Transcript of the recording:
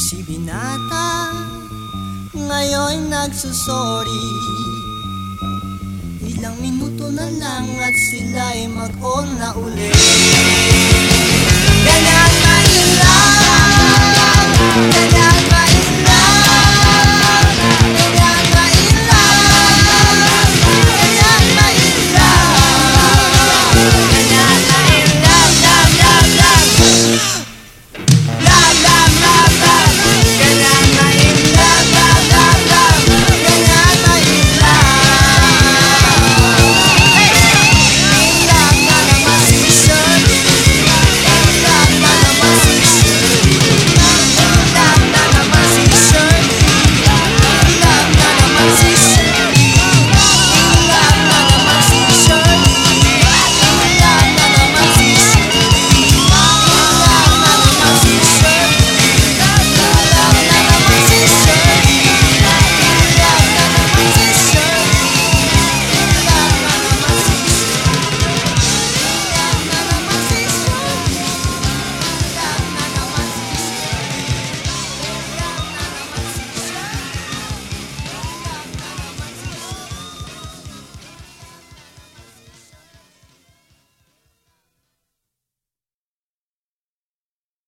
Si Binata Ngayon nagsusorry Ilang minuto na lang at sila'y mag-on na ulit